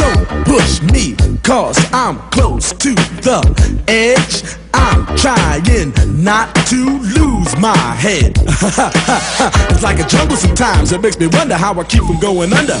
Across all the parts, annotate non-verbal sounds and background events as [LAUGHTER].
Don't push me, cause I'm close to the edge. I'm trying not to lose my head. [LAUGHS] it's like a jungle sometimes. It makes me wonder how I keep from going under.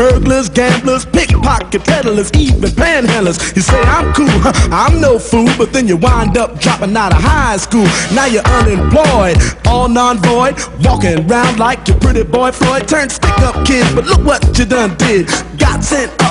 burglars, gamblers, pickpocket peddlers, even panhandlers. You say I'm cool? I'm no fool, but then you wind up dropping out of high school. Now you're unemployed, all non-void, walking around like your pretty boy Floyd. Turned stick-up kid, but look what you done did. Got sent up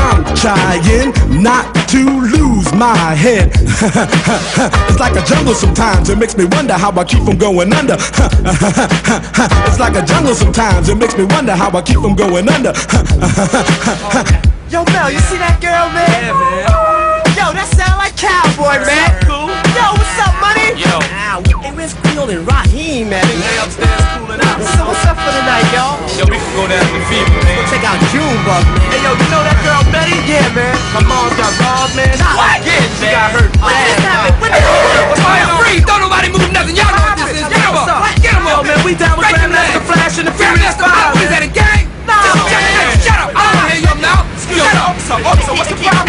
I'm trying not to lose my head. [LAUGHS] it's like a jungle sometimes, it makes me wonder how I keep from going under. [LAUGHS] it's like a jungle sometimes, it makes me wonder how I keep from going under. [LAUGHS] Yo, Mel, you see that girl, man? Yeah, man. Yo, that sound like cowboy, man. Cool. Yo, what's up, money? Yo. Ow, hey, where's Creole and Raheem, man? They upstairs cooling out. So what's up for for the night, y'all? Yo, we can go down to Fever, man. Check out Junebug, man. Hey, yo, you know that my mom got robbed, man. Not what? again. She got hurt. What just happened? What the hell? Fire free. Don't nobody move nothing. Y'all know what this is. Get him up. Get him up. Yo, man, we down with Grandmaster Flash and the Furious Five. What is that, a gang? No. Shut up. I don't ah. hear your mouth. Shut up. So, what's the problem? [LAUGHS]